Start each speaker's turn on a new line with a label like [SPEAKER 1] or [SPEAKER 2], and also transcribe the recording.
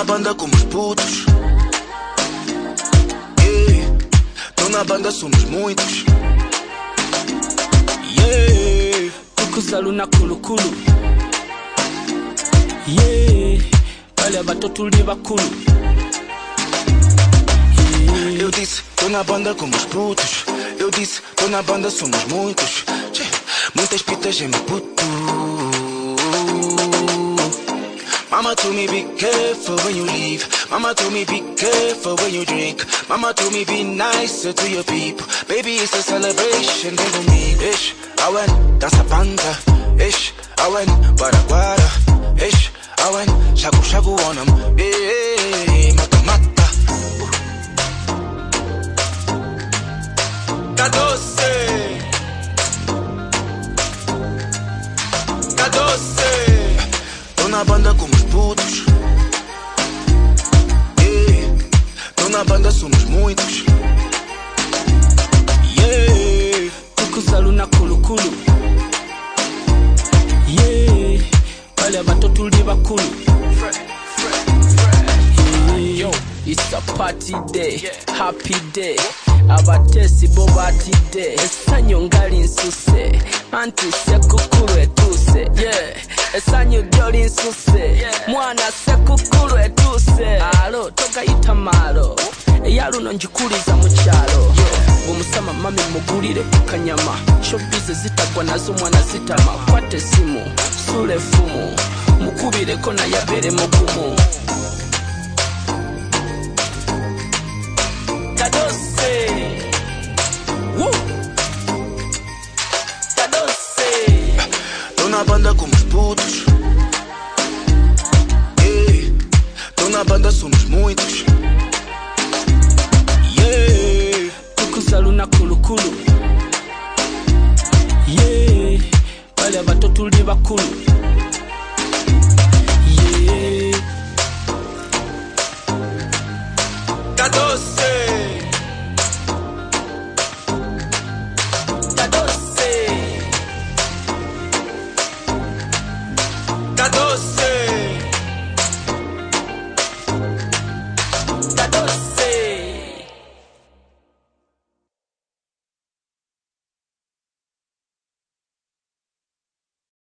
[SPEAKER 1] na banda como os putos. Yeah. Tô na banda, somos muitos. Yeah.
[SPEAKER 2] tukuzaluna kulukulu yeah. pale abato tuli bakulu Yeah.
[SPEAKER 1] Eu disse, tô na banda como os putos. Eu disse, tô na banda, somos muitos. Muitas pitas em meu Mama told me be careful when you leave. Mama told me be careful when you drink. Mama told me be nicer to your people. Baby, it's a celebration, vem comigo. Ish, I went, dança banda. Ish, I went, guara. Ish, I went, shaku shaku on 'em. Yeah, na banda como os putos. Yeah. Tô na banda, somos muitos. Yeah.
[SPEAKER 2] tukuzaluna kulukulu yeah. pale abato tuli bakulu Yeah. It's a party day, happy day abatesi bo batidde essanyu nga linsuse anti sekukulu etuuse yeah. Essanyu lyo linsuse mwana sekukulu etuuse alo togayita maalo eya luno njikuliza mu kyalo bwemusama mami mugulire kanyama. Shobize zitagwa nazo mwana zitama. Kwata esimu sula efumu mukubireko naye abeere mugumu
[SPEAKER 1] na banda como os putos. Yeah. Tô na banda, somos muitos. Yeah.
[SPEAKER 2] tukuzaluna kulukulu yeah. pale abato tuli bakulu